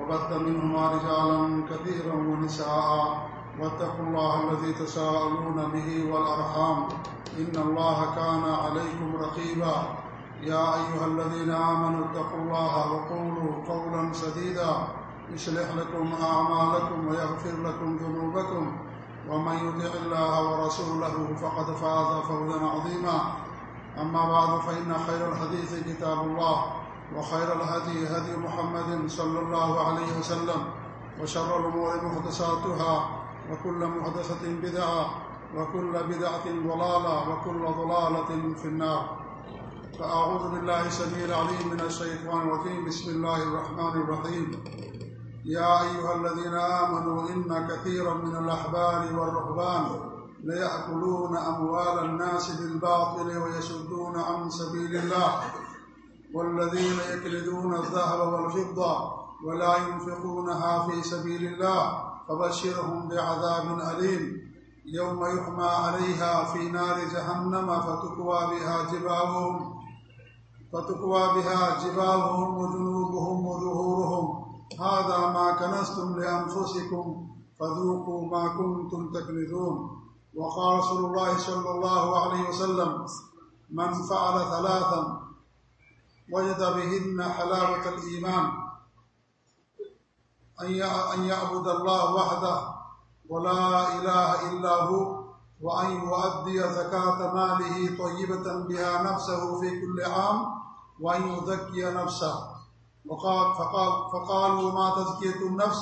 وبث منهما رجالا كثيرا ونساء. واتقوا الله الذي تساءلون به والأرحام. إن الله كان عليكم رقيبا. يا أيها الذين آمنوا اتقوا الله وقولوا قولا سديدا. يصلح لكم أعمالكم ويغفر لكم ذنوبكم. ومن يطع الله ورسوله فقد فاز فوزا عظيما. أما بعد، فإن خير الحديث كتاب الله. وخير الهدي هدي محمد صلى الله عليه وسلم وشر الأمور محدثاتها وكل محدثة بدعة وكل بدعة ضلالة وكل ضلالة في النار فأعوذ بالله سميع العليم من الشيطان الرجيم. بسم الله الرحمن الرحيم. يا أيها الذين آمنوا إن كثيرا من الأحبار والرهبان ليأكلون أموال الناس بالباطل ويسدون عن سبيل الله. والذين يكلدون الذهب والفضة ولا ينفقونها في سبيل الله فبشرهم بعذاب أليم. يوم يحمى عليها في نار جهنم فتكوى بها جباههم، فتكوى بها جباههم وجنوبهم وظهورهم. هذا ما كنستم لأنفسكم فذوقوا ما كنتم تكنزون. وقال رسول الله صلى الله عليه وسلم من فعل ثلاثا وجد بهن حلاوة الإيمان. أن يعبد الله وحده ولا إله إلا هو وأن يؤدي زكاة ماله طيبة بها نفسه في كل عام وأن يذكي نفسه. وقال، فقال، فقالوا ما تزكية النفس؟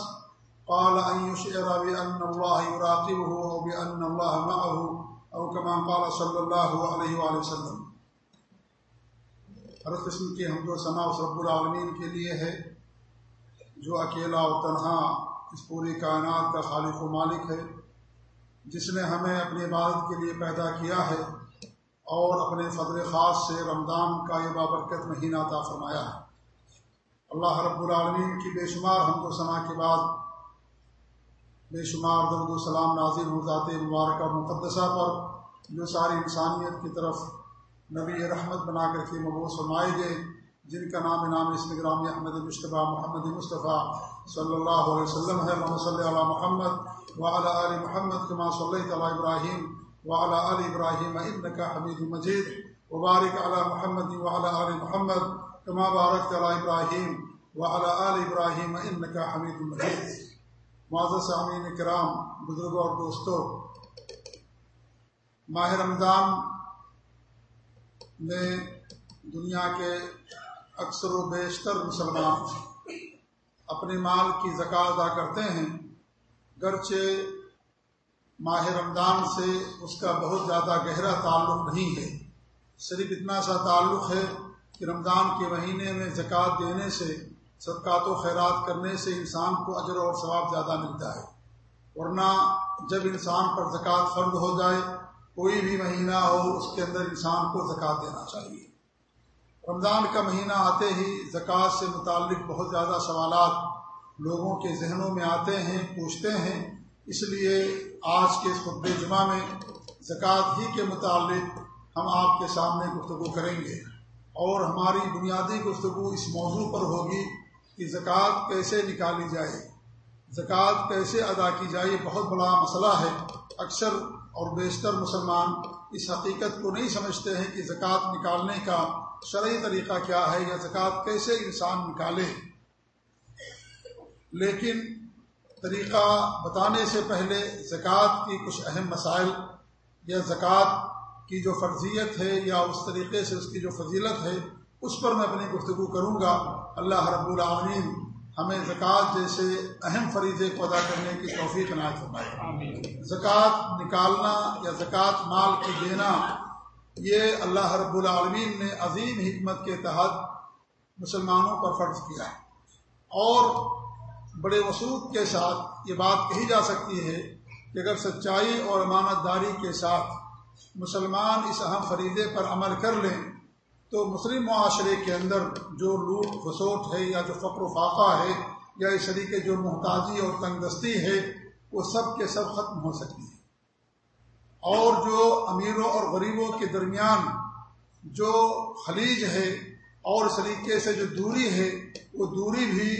قال، أن يشعر بأن الله يراقبه أو بأن الله معه أو كما قال صلى الله عليه وآله وسلم. ہر قسم کی حمد و ثناء اس رب العالمین کے لیے ہے۔ جو اکیلا و تنہا اس پوری کائنات کا خالق و مالک ہے، جس نے ہمیں اپنی عبادت کے لیے پیدا کیا ہے اور اپنے فضل خاص سے رمضان کا یہ بابرکت مہینہ عطا فرمایا ہے۔ اللہ رب العالمین کی بے شمار حمد و ثناء کے بعد بے شمار درد و سلام نازل ہو ذات مبارکہ مقدسہ پر جو ساری انسانیت کی طرف نبی رحمت بنا کر کے مبوس فرمائے گئے، جن کا نام نام اس نگرام احمد مشتبہ محمد مصطفیٰ صلی اللہ علیہ وسلم ہے محمد صلی اللہ محمد وعلی آل محمد کما صلی اللہ ابراہیم وعلی آل ابراہیم ابن کا حمید مجید وبارک علی محمد وعلی آل محمد کما بارک علی ابراہیم وعلی آل ابراہیم ابن کا حمید مجید۔ معذر سامعین کرام، بزرگوں اور دوستوں، ماہ رمضان میں دنیا کے اکثر و بیشتر مسلمان اپنے مال کی زکوٰۃ ادا کرتے ہیں، گرچہ ماہ رمضان سے اس کا بہت زیادہ گہرا تعلق نہیں ہے۔ صرف اتنا سا تعلق ہے کہ رمضان کے مہینے میں زکوٰۃ دینے سے، صدقات و خیرات کرنے سے انسان کو اجر اور ثواب زیادہ ملتا ہے۔ ورنہ جب انسان پر زکوٰۃ فرد ہو جائے کوئی بھی مہینہ ہو، اس کے اندر انسان کو زکوٰۃ دینا چاہیے۔ رمضان کا مہینہ آتے ہی زکوٰۃ سے متعلق بہت زیادہ سوالات لوگوں کے ذہنوں میں آتے ہیں، پوچھتے ہیں۔ اس لیے آج کے خطب جمعہ میں زکوٰۃ ہی کے متعلق ہم آپ کے سامنے گفتگو کریں گے۔ اور ہماری بنیادی گفتگو اس موضوع پر ہوگی کہ زکوٰۃ کیسے نکالی جائے۔ زکوٰۃ کیسے ادا کی جائے، یہ بہت بڑا مسئلہ ہے۔ اکثر اور بیشتر مسلمان اس حقیقت کو نہیں سمجھتے ہیں کہ زکوٰۃ نکالنے کا شرعی طریقہ کیا ہے یا زکوٰۃ کیسے انسان نکالے۔ لیکن طریقہ بتانے سے پہلے زکوٰۃ کی کچھ اہم مسائل یا زکوٰۃ کی جو فرضیت ہے یا اس طریقے سے اس کی جو فضیلت ہے، اس پر میں اپنی گفتگو کروں گا۔ اللہ رب العالمین ہمیں زکوٰۃ جیسے اہم فریضے کو ادا کرنے کی توفیق عنایت فرمائے۔ زکوٰۃ نکالنا یا زکوٰۃ مال کی دینا یہ اللہ رب العالمین نے عظیم حکمت کے تحت مسلمانوں پر فرض کیا ہے۔ اور بڑے وسوخ کے ساتھ یہ بات کہی جا سکتی ہے کہ اگر سچائی اور امانت داری کے ساتھ مسلمان اس اہم فریضے پر عمل کر لیں تو مسلم معاشرے کے اندر جو لوٹ فسوٹ ہے یا جو فقر و فاقہ ہے یا اس طریقے جو محتاجی اور تنگ دستی ہے، وہ سب کے سب ختم ہو سکتی ہے اور جو امیروں اور غریبوں کے درمیان جو خلیج ہے اور اس طریقے سے جو دوری ہے، وہ دوری بھی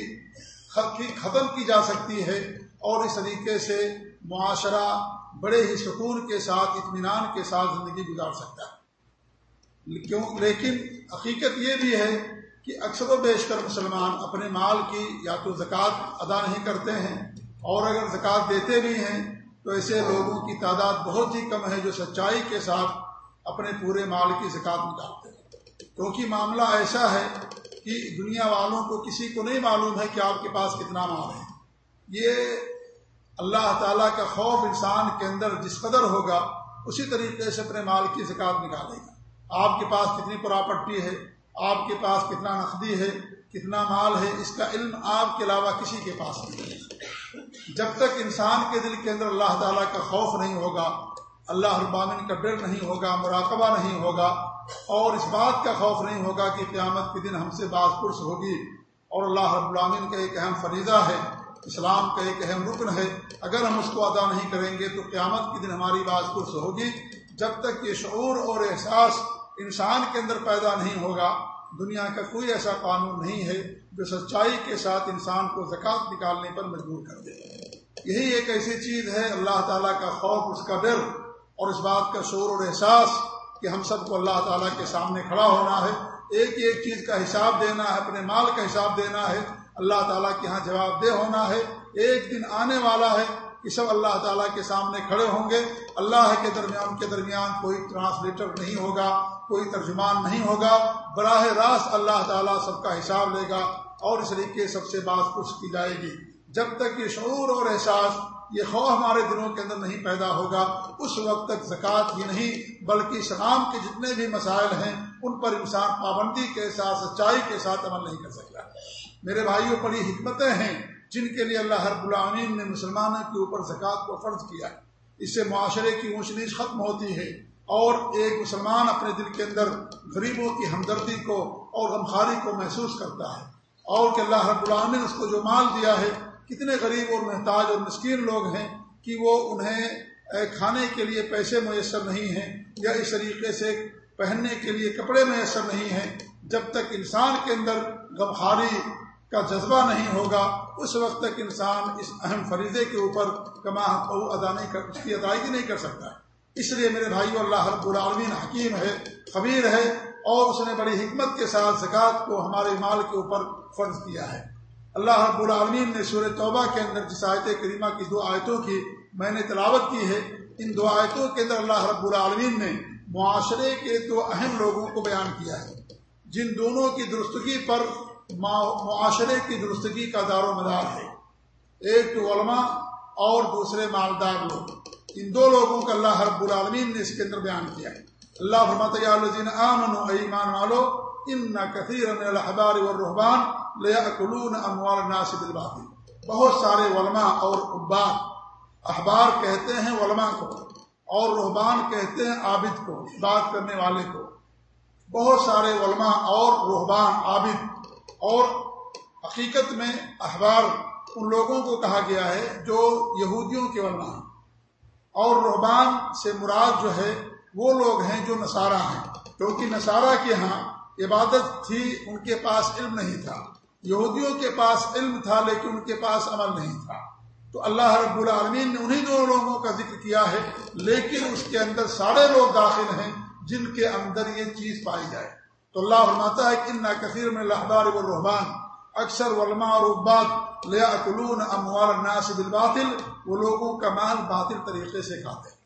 ختم کی جا سکتی ہے اور اس طریقے سے معاشرہ بڑے ہی سکون کے ساتھ، اطمینان کے ساتھ زندگی گزار سکتا ہے۔ کیوں؟ لیکن حقیقت یہ بھی ہے کہ اکثر و بیشتر مسلمان اپنے مال کی یا تو زکوٰۃ ادا نہیں کرتے ہیں، اور اگر زکوٰۃ دیتے بھی ہیں تو ایسے لوگوں کی تعداد بہت ہی کم ہے جو سچائی کے ساتھ اپنے پورے مال کی زکوٰۃ نکالتے ہیں۔ کیونکہ معاملہ ایسا ہے کہ دنیا والوں کو کسی کو نہیں معلوم ہے کہ آپ کے پاس کتنا مال ہے۔ یہ اللہ تعالیٰ کا خوف انسان کے اندر جس قدر ہوگا، اسی طریقے سے اپنے مال کی زکوٰۃ نکالے گا۔ آپ کے پاس کتنی پراپرٹی ہے؟ آپ کے پاس کتنا نقدی ہے؟ کتنا مال ہے؟ اس کا علم آپ کے علاوہ کسی کے پاس نہیں ہے۔ جب تک انسان کے دل کے اندر اللہ تعالیٰ کا خوف نہیں ہوگا، اللہ ابامن کا ڈر نہیں ہوگا، مراقبہ نہیں ہوگا، اور اس بات کا خوف نہیں ہوگا کہ قیامت کے دن ہم سے باز پرس ہوگی۔ اور اللہ رب العامن کا ایک اہم فریضہ ہے، اسلام کا ایک اہم رکن ہے۔ اگر ہم اس کو ادا نہیں کریں گے تو قیامت کے دن ہماری باز پرس ہوگی۔ جب تک یہ شعور اور احساس انسان کے اندر پیدا نہیں ہوگا، دنیا کا کوئی ایسا قانون نہیں ہے جو سچائی کے ساتھ انسان کو زکوٰۃ نکالنے پر مجبور کر دے۔ یہی ایک ایسی چیز ہے، اللہ تعالیٰ کا خوف، اس کا ڈر اور اس بات کا شور اور احساس کہ ہم سب کو اللہ تعالیٰ کے سامنے کھڑا ہونا ہے۔ ایک ایک چیز کا حساب دینا ہے، اپنے مال کا حساب دینا ہے، اللہ تعالیٰ کے ہاں جواب دہ ہونا ہے۔ ایک دن آنے والا ہے کہ سب اللہ تعالیٰ کے سامنے کھڑے ہوں گے۔ اللہ کے درمیان کے درمیان کوئی ٹرانسلیٹر نہیں ہوگا، کوئی ترجمان نہیں ہوگا۔ براہ راست اللہ تعالیٰ سب کا حساب لے گا اور اس طریقے سب سے بات کچھ کی جائے گی۔ جب تک یہ شعور اور احساس، یہ خوف ہمارے دلوں کے اندر نہیں پیدا ہوگا، اس وقت تک زکوٰۃ ہی نہیں، بلکہ اسلام کے جتنے بھی مسائل ہیں، ان پر انسان پابندی کے ساتھ، سچائی کے ساتھ عمل نہیں کر سکتا۔ میرے بھائیوں پر یہ حکمتیں ہیں۔ جن کے لیے اللہ رب العامین نے مسلمانوں کے اوپر زکوٰۃ کو فرض کیا ہے۔ اس سے معاشرے کی اونچ نیچ ختم ہوتی ہے اور ایک مسلمان اپنے دل کے اندر غریبوں کی ہمدردی کو اور غمخاری کو محسوس کرتا ہے۔ اور کہ اللہ رب العامن اس کو جو مال دیا ہے، کتنے غریب اور محتاج اور مسکین لوگ ہیں کہ وہ انہیں کھانے کے لیے پیسے میسر نہیں ہیں یا اس طریقے سے پہننے کے لیے کپڑے میسر نہیں ہیں۔ جب تک انسان کے اندر غمخاری کا جذبہ نہیں ہوگا، اس وقت تک انسان اس اہم فریضے کے اوپر کما ادا نہیں کر، اس کی ادائیگی نہیں کر سکتا۔ اس لیے میرے بھائی اللہ رب العالمین حکیم ہے، خبیر ہے اور اس نے بڑی حکمت کے ساتھ زکوٰۃ کو ہمارے مال کے اوپر فرض کیا ہے۔ اللہ رب العالمین نے سورہ توبہ کے اندر جس آیت کریمہ کی دو آیتوں کی میں نے تلاوت کی ہے، ان دو آیتوں کے اندر اللہ رب العالمین نے معاشرے کے دو اہم لوگوں کو بیان کیا ہے۔ جن دونوں کی درستگی پر معاشرے کی درستگی کا دار و مدار ہے۔ ایک تو علماء اور دوسرے مالدار لوگ۔ ان دو لوگوں کا اللہ رب العالمین نے اس کے اندر بیان کیا ہے۔ اللہ فرمۃ آمن ایمان والو، ان کثیر الحبار والرحبان اموال ناصب الباطل بہت سارے علماء اور عباد اخبار کہتے ہیں علماء کو، اور رحبان کہتے ہیں عابد کو بات کرنے والے کو۔ بہت سارے علماء اور رحبان عابد اور حقیقت میں اخبار ان لوگوں کو کہا گیا ہے جو یہودیوں کے علماء ہیں۔ اور رحبان سے مراد جو ہے وہ لوگ ہیں جو نصارہ ہیں۔ کیونکہ نصارہ کے ہاں عبادت تھی، ان کے پاس علم نہیں تھا۔ یہودیوں کے پاس علم تھا، لیکن ان کے پاس عمل نہیں تھا۔ تو اللہ رب العالمین نے انہیں دو لوگوں کا ذکر کیا ہے، لیکن اس کے اندر سارے لوگ داخل ہیں جن کے اندر یہ چیز پائی جائے۔ تو اللہ فرماتا ہے کہ ان کثیر میں لہدار الرحبان اکثر علماء اور عباد لیا اقلون اموال الناس بالباطل، وہ لوگوں کا مال باطل طریقے سے کھاتے ہیں۔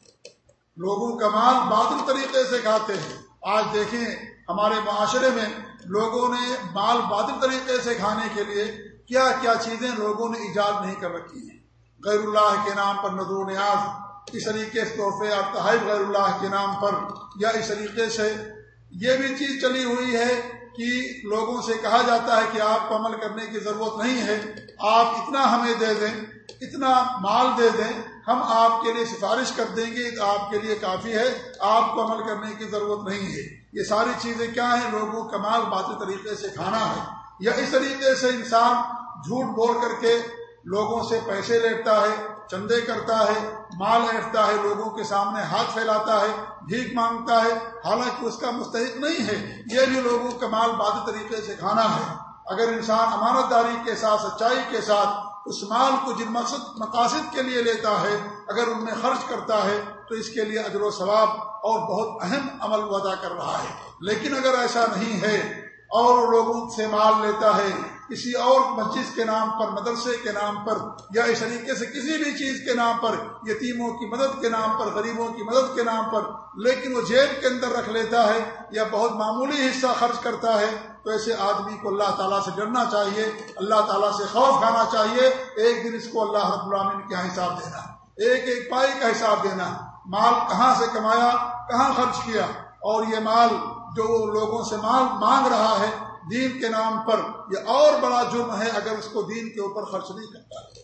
لوگوں کا مال باطل طریقے سے کھاتے ہیں۔ آج دیکھیں ہمارے معاشرے میں لوگوں نے مال باطل طریقے سے کھانے کے لیے کیا کیا چیزیں لوگوں نے ایجاد نہیں کر رکھی ہیں۔ غیر اللہ کے نام پر نظر و نیاز، اس طریقے سے تحفے تحائف غیر اللہ کے نام پر یا اس طریقے سے یہ بھی چیز چلی ہوئی ہے کہ لوگوں سے کہا جاتا ہے کہ آپ کو عمل کرنے کی ضرورت نہیں ہے۔ آپ اتنا ہمیں دے دیں، اتنا مال دے دیں، ہم آپ کے لیے سفارش کر دیں گے، آپ کے لیے کافی ہے، آپ کو عمل کرنے کی ضرورت نہیں ہے۔ یہ ساری چیزیں کیا ہیں؟ لوگوں کا مال باطل طریقے سے کھانا ہے۔ یا اس طریقے سے انسان جھوٹ بول کر کے لوگوں سے پیسے لیتا ہے۔ چندے کرتا ہے، مال ایٹتا ہے، لوگوں کے سامنے ہاتھ پھیلاتا ہے، بھیک مانگتا ہے۔ حالانکہ اس کا مستحق نہیں ہے۔ یہ بھی لوگوں کا مال باد طریقے سے کھانا ہے۔ اگر انسان امانت داری کے ساتھ، سچائی کے ساتھ اس مال کو جن مقصد، مقاصد کے لیے لیتا ہے، اگر ان میں خرچ کرتا ہے، تو اس کے لیے اجر و ثواب اور بہت اہم عمل ادا کر رہا ہے۔ لیکن اگر ایسا نہیں ہے اور لوگوں سے مال لیتا ہے، کسی اور مسجد کے نام پر، مدرسے کے نام پر، یا اس طریقے سے کسی بھی چیز کے نام پر، یتیموں کی مدد کے نام پر، غریبوں کی مدد کے نام پر، لیکن وہ جیب کے اندر رکھ لیتا ہے یا بہت معمولی حصہ خرچ کرتا ہے، تو ایسے آدمی کو اللہ تعالیٰ سے ڈرنا چاہیے، اللہ تعالیٰ سے خوف کھانا چاہیے، ایک دن اس کو اللہ رب العالمین کا حساب دینا ایک ایک پائی کا حساب دینا مال کہاں سے کمایا، کہاں خرچ کیا؟ اور یہ مال جو لوگوں سے مال مانگ رہا ہے دین کے نام پر، یہ اور بڑا جرم ہے اگر اس کو دین کے اوپر خرچ نہیں کرتا۔ ہے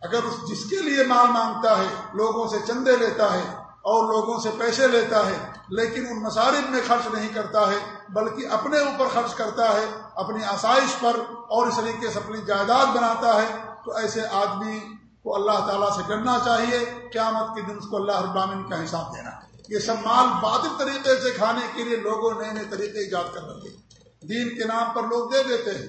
اگر اس جس کے لیے مال مانگتا ہے، لوگوں سے چندے لیتا ہے اور لوگوں سے پیسے لیتا ہے، لیکن ان مصارف میں خرچ نہیں کرتا ہے، بلکہ اپنے اوپر خرچ کرتا ہے، اپنی آسائش پر اور اس طریقے سے اپنی جائیداد بناتا ہے، تو ایسے آدمی کو اللہ تعالیٰ سے ڈرنا چاہیے۔ قیامت کے دن اس کو اللہ ابامن کا حساب دینا۔ چاہیے یہ سب مال باطل طریقے سے کھانے کے لیے لوگوں نئے نئے طریقے ایجاد کر رکھے دین کے نام پر لوگ دے دیتے ہیں۔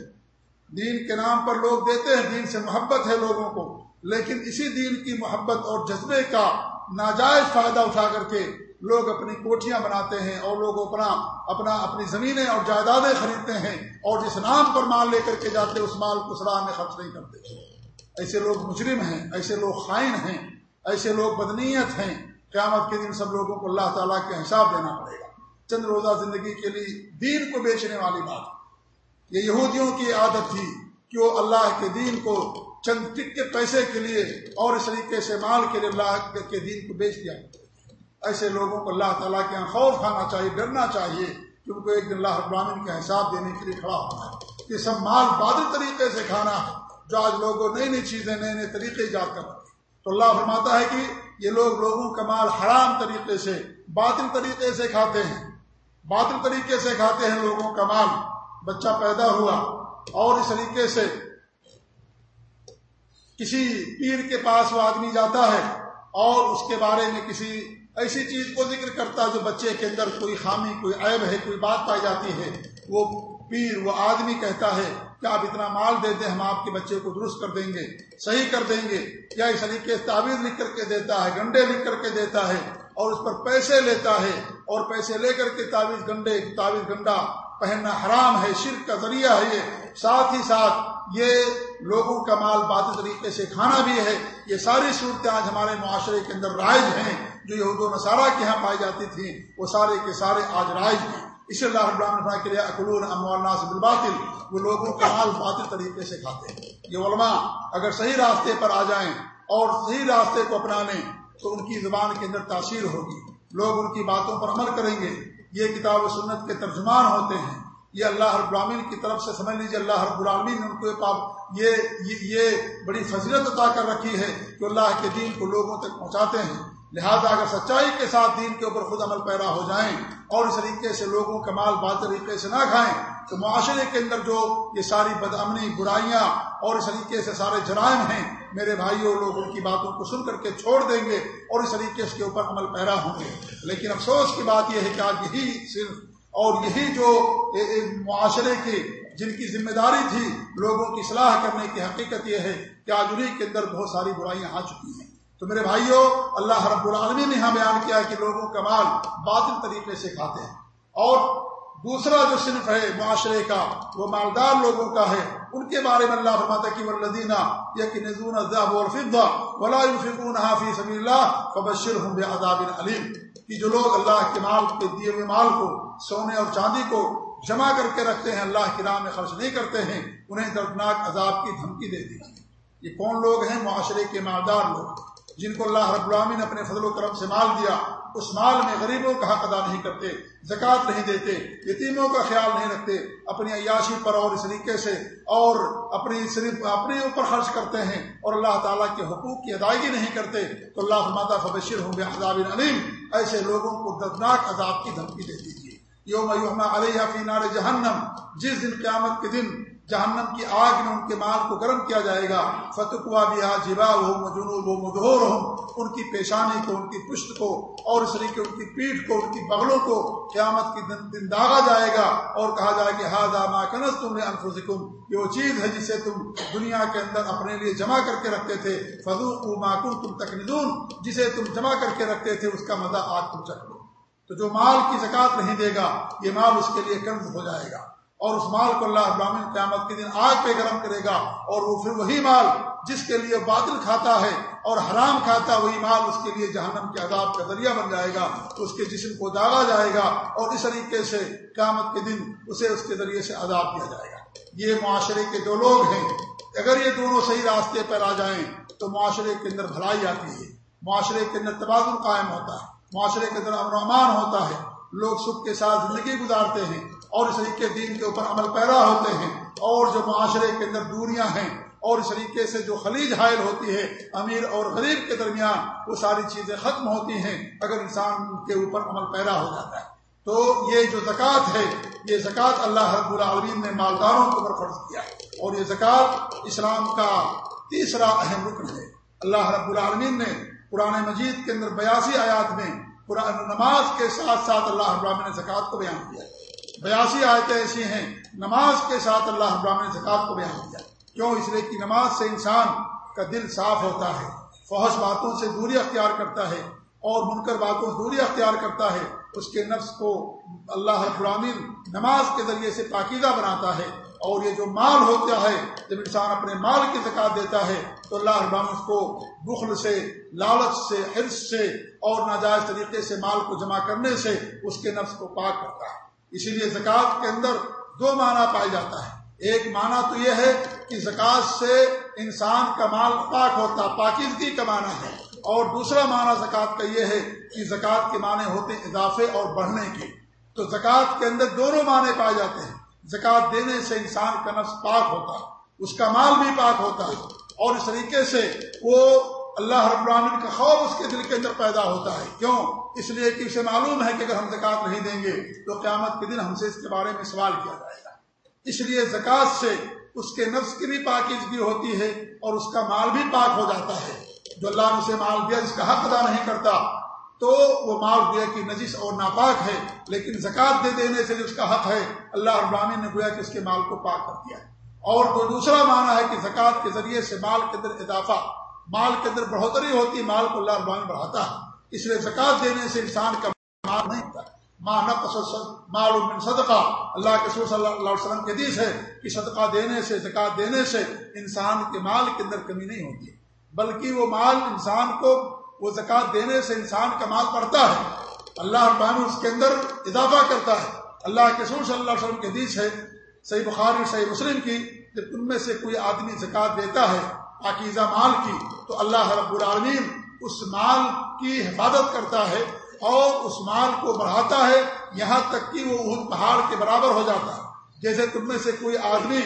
دین کے نام پر لوگ دیتے ہیں، دین سے محبت ہے لوگوں کو۔ لیکن اسی دین کی محبت اور جذبے کا ناجائز فائدہ اٹھا کر کے لوگ اپنی کوٹیاں بناتے ہیں اور لوگ اپنا اپنا، اپنی زمینیں اور جائیدادیں خریدتے ہیں اور جس نام پر مال لے کر کے جاتے اس مال کو سراہ میں خرچ نہیں کرتے۔ ایسے لوگ مجرم ہیں، ایسے لوگ خائن ہیں، ایسے لوگ بدنیت ہیں۔ قیامت کے دن سب لوگوں کو اللہ تعالیٰ کے حساب دینا پڑے گا۔ چند روزہ زندگی کے لیے دین کو بیچنے والی بات۔ یہ یہودیوں کی عادت تھی کہ وہ اللہ کے دین کو چند ٹک کے پیسے کے لیے اور اس طریقے سے مال کے لیے اللہ کے دین کو بیچ دیا۔ ایسے لوگوں کو اللہ تعالیٰ کے یہاں خوف کھانا چاہیے، ڈرنا چاہیے کہ ان کو ایک دن اللہ ابراہین کا حساب دینے کے لیے کھڑا ہونا ہے۔ یہ سب مال بادل طریقے سے کھانا ہے، جو آج لوگوں نئی نئی چیزیں، نئے نئے طریقے ایجاد کر تو اللہ فرماتا ہے کہ یہ لوگ لوگوں کا مال حرام طریقے سے، باطل طریقے سے کھاتے ہیں۔ باطل طریقے سے کھاتے ہیں لوگوں کا مال۔ بچہ پیدا ہوا اور اس طریقے سے کسی پیر کے پاس وہ آدمی جاتا ہے اور اس کے بارے میں کسی ایسی چیز کو ذکر کرتا ہے جو بچے کے اندر کوئی خامی، کوئی عیب ہے، کوئی بات پائی جاتی ہے۔ وہ پیر وہ آدمی کہتا ہے کہ آپ اتنا مال دے دیں، ہم آپ کے بچے کو درست کر دیں گے، صحیح کر دیں گے۔ یا اس طریقے تعویذ لکھ کر کے دیتا ہے، گنڈے لکھ کر کے دیتا ہے اور اس پر پیسے لیتا ہے اور پیسے لے کر کے تعویذ گنڈے، تعویذ گنڈا پہننا حرام ہے، شرک کا ذریعہ ہے یہ۔ ساتھ ہی ساتھ یہ لوگوں کا مال بات طریقے سے کھانا بھی ہے۔ یہ ساری صورتیں آج ہمارے معاشرے کے اندر رائج ہیں۔ جو یہود و نصارہ کے یہاں پائی جاتی تھیں، وہ سارے کے سارے آج رائج ہیں۔ اس اللہ رب کے لیے اقلون اموالنا سے بالباطل، وہ لوگوں کا مال باطل طریقے سے کھاتے ہیں۔ یہ علماء اگر صحیح راستے پر آ جائیں اور صحیح راستے کو اپنا لیں تو ان کی زبان کے اندر تاثیر ہوگی۔ لوگ ان کی باتوں پر عمل کریں گے۔ یہ کتاب و سنت کے ترجمان ہوتے ہیں۔ یہ اللہ رب العالمین کی طرف سے، سمجھ لیجیے اللہ رب العالمین نے ان کو یہ یہ بڑی فضیلت عطا کر رکھی ہے کہ اللہ کے دین کو لوگوں تک پہنچاتے ہیں۔ لہذا اگر سچائی کے ساتھ دین کے اوپر خود عمل پیدا ہو جائیں اور اس طریقے سے لوگوں کا مال بات طریقے سے نہ کھائیں، تو معاشرے کے اندر جو یہ ساری بدامنی، برائیاں اور اس طریقے سے سارے جرائم ہیں، میرے بھائیوں لوگ ان کی باتوں کو سن کر کے چھوڑ دیں گے اور اس طریقے سے کے اوپر عمل پیرا ہوں گے۔ لیکن افسوس کی بات یہ ہے کہ آج یہی صرف اور یہی جو معاشرے کی جن کی ذمہ داری تھی لوگوں کی صلاح کرنے کی حقیقت یہ ہے کہ آج انہیں کے اندر بہت ساری برائیاں آ چکی ہیں۔ تو میرے بھائیوں اللہ رب العالمین نے یہاں بیان کیا کہ لوگوں کا مال باطل طریقے سے کھاتے ہیں۔ اور دوسرا جو صنف ہے معاشرے کا، وہ مالدار لوگوں کا ہے۔ ان کے بارے میں اللہ فرماتا کہ ولدینہ یقین ولا فبشر ہوں بے عذاب علیم کہ جو لوگ اللہ کے مال کے دیے ہوئے مال کو، سونے اور چاندی کو جمع کر کے رکھتے ہیں، اللہ کی راہ میں خرچ نہیں کرتے ہیں، انہیں دردناک عذاب کی دھمکی دے دی یہ کون لوگ ہیں؟ معاشرے کے مالدار لوگ۔ جن کو اللہ رب العالمین نے اپنے فضل و کرم سے مال دیا، اس مال میں غریبوں کا حق ادا نہیں کرتے، زکوٰۃ نہیں دیتے، یتیموں کا خیال نہیں رکھتے، اپنی عیاشی پر اور اس طریقے سے اور اپنی صرف اپنے اوپر خرچ کرتے ہیں اور اللہ تعالیٰ کے حقوق کی ادائیگی نہیں کرتے، تو اللہ مادہ فبشر ہوں گے عذاب علیم۔ ایسے لوگوں کو دردناک عذاب کی دھمکی دے دیجیے یوم یوم علیہ فی نار جہنم، جس دن قیامت کے دن جہنم کی آگ میں ان کے مال کو گرم کیا جائے گا۔ فتقوا بیا جبا ہو مجنوب ہو مدہور ہو ان کی پیشانی کو، ان کی پشت کو، اور اس طریقے ان کی پیٹھ کو، ان کی بغلوں کو قیامت کی دن دن داغا جائے گا۔ اور کہا جائے کہ ہاں ما کنس تم نے انفسکم یہ وہ چیز ہے جسے تم دنیا کے اندر اپنے لیے جمع کر کے رکھتے تھے۔ فضو کو ماکن تم تکنیدون جسے تم جمع کر کے رکھتے تھے، اس کا مزہ آگ تم چکھ لو۔ تو جو مال کی زکات نہیں دے گا، یہ مال اس کے لیے قرض ہو جائے گا۔ اور اس مال کو اللہ ابراہین قیامت کے دن آگ پہ گرم کرے گا اور وہ پھر وہی مال جس کے لیے بادل کھاتا ہے اور حرام کھاتا وہی مال اس کے لیے جہنم کے عذاب کا ذریعہ بن جائے گا اس کے جسم کو داغا جائے گا اور اس طریقے سے قیامت کے دن اسے اس کے ذریعے سے عذاب دیا جائے گا۔ یہ معاشرے کے جو لوگ ہیں۔ اگر یہ دونوں صحیح راستے پر آ جائیں تو معاشرے کے اندر بھلائی آتی ہے۔ معاشرے کے اندر توازن قائم ہوتا ہے۔ معاشرے کے اندر امن امان ہوتا ہے۔ لوگ سکھ کے ساتھ زندگی گزارتے ہیں۔ اور اس طریقے دین کے اوپر عمل پیرا ہوتے ہیں۔ اور جو معاشرے کے اندر دوریاں ہیں، اور اس طریقے سے جو خلیج حائل ہوتی ہے، امیر اور غریب کے درمیان، وہ ساری چیزیں ختم ہوتی ہیں اگر انسان کے اوپر عمل پیرا ہو جاتا ہے۔ تو یہ جو زکوٰۃ ہے، یہ زکوٰۃ اللہ رب العالمین نے مالداروں کے اوپر فرض کیا ہے۔ اور یہ زکوٰۃ اسلام کا تیسرا اہم رکن ہے۔ اللہ رب العالمین نے پرانے مجید کے اندر بیاسی آیات میں قرآن نماز کے ساتھ ساتھ اللہ ابراہین نے زکوٰۃ کو بیان کیا ہے۔ بیاسی آیتیں ایسی ہیں، نماز کے ساتھ اللہ ابراہین نے زکوٰۃ کو بیان کیا۔ کیوں؟ اس لیے کہ نماز سے انسان کا دل صاف ہوتا ہے فوج باتوں سے دوری اختیار کرتا ہے اور منکر باتوں سے دوری اختیار کرتا ہے۔ اس کے نفس کو اللہ ابراہین نماز کے ذریعے سے پاکیزہ بناتا ہے اور یہ جو مال ہوتا ہے، جب انسان اپنے مال کی زکات دیتا ہے، تو اللہ ابراہین اس کو بخل سے، لالچ سے حرص سے اور ناجائز طریقے سے مال کو جمع کرنے سے اس کے نفس کو پاک کرتا ہے۔ اسی لیے زکوٰۃ کے اندر دو معنی پایا جاتا ہے۔ ایک معنی تو یہ ہے کہ زکوٰۃ سے انسان کا مال پاک ہوتا، پاکیزگی کا معنی ہے۔ اور دوسرا معنی زکوٰۃ کا یہ ہے کہ زکوٰۃ کے معنی ہوتے ہیں اضافے اور بڑھنے کے۔ تو زکوٰۃ کے اندر دونوں معنی پائے جاتے ہیں۔ زکوٰۃ دینے سے انسان کا نفس پاک ہوتا ہے اس کا مال بھی پاک ہوتا ہے اور اس طریقے سے وہ اللہ رب العالمین کا خوف اس کے دل کے اندر پیدا ہوتا ہے۔ کیوں؟ اس لیے کہ اسے معلوم ہے کہ اگر ہم زکوٰۃ نہیں دیں گے تو قیامت کے دن ہم سے اس کے بارے میں سوال کیا جائے گا۔ اس لیے زکوٰۃ سے اس کے نفس کی بھی پاکیزگی ہوتی ہے اور اس کا مال بھی پاک ہو جاتا ہے۔ جو اللہ نے اسے مال دیا، جس کا حق ادا نہیں کرتا، تو وہ مال دیا کہ نجس اور ناپاک ہے، لیکن زکوٰۃ دے دینے سے جو اس کا حق ہے، اللہ ابراہین نے گویا کہ اس کے مال کو پاک کر دیا۔ اور دوسرا معنی ہے کہ زکوٰۃ کے ذریعے سے مال کے اندر اضافہ مال کے اندر بڑھوتری ہوتی ہے، مال کو اللہ ابان بڑھاتا ہے۔ اس لیے زکات دینے سے انسان کا مال نہیں ہوتا۔ ماں مال من صدقہ۔ اللہ کے صلی اللہ علیہ وسلم کے حدیث ہے کہ صدقہ دینے سے، زکات دینے سے انسان کے مال کے اندر کمی نہیں ہوتی۔ بلکہ وہ مال انسان کو، وہ زکات دینے سے انسان کا مال بڑھتا ہے۔ اللہ ابان اس کے اندر اضافہ کرتا ہے۔ اللہ کے سور صلی اللہ علیہ وسلم کے حدیث ہے، صحیح بخاری صحیح مسلم کی، جب ان میں سے کوئی آدمی زکات دیتا ہے، پاکیزہ مال کی تو اللہ رب العالمین اس مال کی حفاظت کرتا ہے اور اس مال کو بڑھاتا ہے، یہاں تک کہ وہ پہاڑ کے برابر ہو جاتا ہے۔ جیسے تم میں سے کوئی آدمی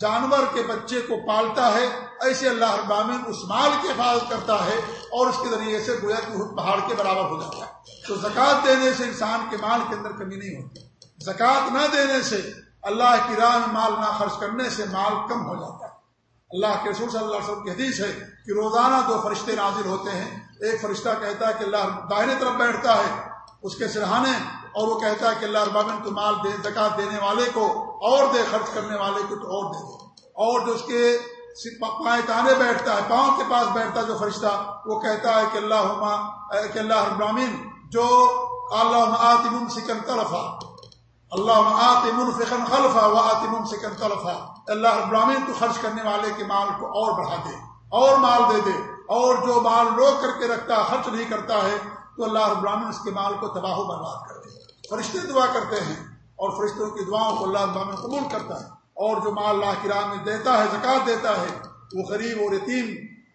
جانور کے بچے کو پالتا ہے، ایسے اللہ ابامین اس مال کی حفاظت کرتا ہے اور اس کے ذریعے سے گویا کہ پہاڑ کے برابر ہو جاتا ہے۔ تو زکوٰۃ دینے سے انسان کے مال کے اندر کمی نہیں ہوتی۔ زکوٰۃ نہ دینے سے اللہ کی راہ میں مال نہ خرچ کرنے سے مال کم ہو جاتا ہے۔ اللہ کے رسول صلی اللہ علیہ وسلم کی حدیث ہے کہ روزانہ دو فرشتے نازل ہوتے ہیں۔ ایک فرشتہ کہتا ہے کہ اللہ دائرے طرف بیٹھتا ہے، اس کے سرحانے اور وہ کہتا ہے کہ اللہ اربابن تو مال دے، زکات دینے والے کو اور دے، خرچ کرنے والے کو تو اور دے دے۔ اور جو اس کے پائیں تانے بیٹھتا ہے، پاؤں کے پاس بیٹھتا جو فرشتہ، وہ کہتا ہے کہ اللہ کہ اللہ ابراہین جو اللہ آتم سکن طرفہ اللہ آتم فکن خلفہ وہ آتم سکن طرفہ اللہ ابراہین تو خرچ کرنے والے کے مال کو اور بڑھا دے، اور مال دے دے، اور جو مال روک کر کے رکھتا خرچ نہیں کرتا ہے، تو اللہ ابراہین اس کے مال کو تباہ و برباد کر دے فرشتے دعا کرتے ہیں، اور فرشتوں کی دعاؤں کو اللہ ابراہین قبول کرتا ہے۔ اور جو مال اللہ کی راہ میں دیتا ہے زکات دیتا ہے، وہ غریب اور یتیم،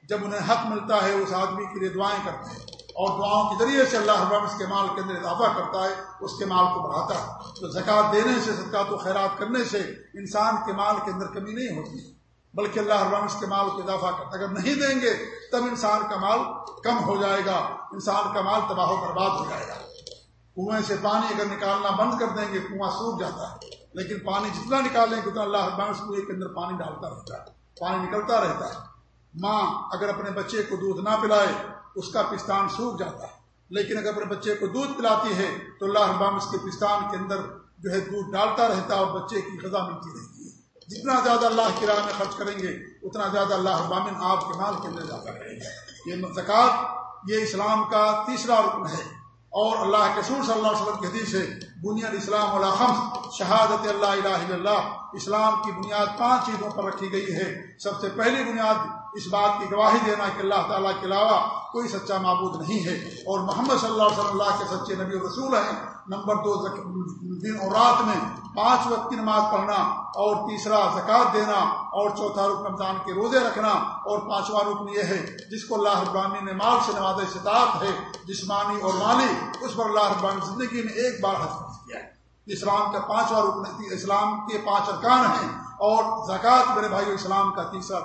جب انہیں حق ملتا ہے، اس آدمی کے لیے دعائیں کرتے ہیں۔ اور دعاؤں کے ذریعے سے اللہ حرم اس کے مال کے اندر اضافہ کرتا ہے، اس کے مال کو بڑھاتا ہے۔ تو زکوٰۃ دینے سے صدقات و خیرات کرنے سے انسان کے مال کے اندر کمی نہیں ہوتی، بلکہ اللہ حرم اس کے مال کو اضافہ کرتا ہے۔ اگر نہیں دیں گے تب انسان کا مال کم ہو جائے گا، انسان کا مال تباہ و برباد ہو جائے گا۔ کنویں سے پانی اگر نکالنا بند کر دیں گے، کنواں سوکھ جاتا ہے۔ لیکن پانی جتنا نکالیں گے، اتنا اللہ حربان کنویں کے اندر پانی ڈالتا رہتا ہے، پانی نکلتا رہتا ہے۔ ماں اگر اپنے بچے کو دودھ نہ پلائے اس کا پستان سوکھ جاتا ہے۔ لیکن اگر اپنے بچے کو دودھ پلاتی ہے، تو اللہ ابام اس کے پستان کے اندر جو ہے دودھ ڈالتا رہتا ہے اور بچے کی غذا ملتی رہتی ہے۔ جتنا زیادہ اللہ کی راہ میں خرچ کریں گے، اتنا زیادہ اللہ ابامن آپ کے مال کے اندر جاتا رہے گا۔ یہ زکوٰۃ، یہ اسلام کا تیسرا رکن ہے۔ اور اللہ کے سور صلی اللہ علیہ وسلم کی حدیث ہے، بنیاد اسلام خمس، شہادت اللہ الہ اللہ۔ اسلام کی بنیاد پانچ چیزوں پر رکھی گئی ہے۔ سب سے پہلی بنیاد اس بات کی گواہی دینا کہ اللہ تعالیٰ کے علاوہ کوئی سچا معبود نہیں ہے۔ اور محمد صلی اللہ علیہ وسلم اللہ کے سچے نبی رسول ہیں۔ نمبر دو دن اور رات میں پانچ وقت کی نماز پڑھنا اور تیسرا، زکوٰۃ دینا اور چوتھا رکن رمضان کے روزے رکھنا۔ اور پانچواں رکن یہ ہے جس کو اللہ ابرانی نے مال سے نواز استطاعت ہے، جسمانی اور مالی، اس پر اللہ ابرانی زندگی میں ایک بار حد کیا ہے۔ اسلام کا پانچواں رکن، اسلام کے پانچ ارکان ہیں۔ اور زکوٰۃ میرے بھائی اسلام کا تیسرا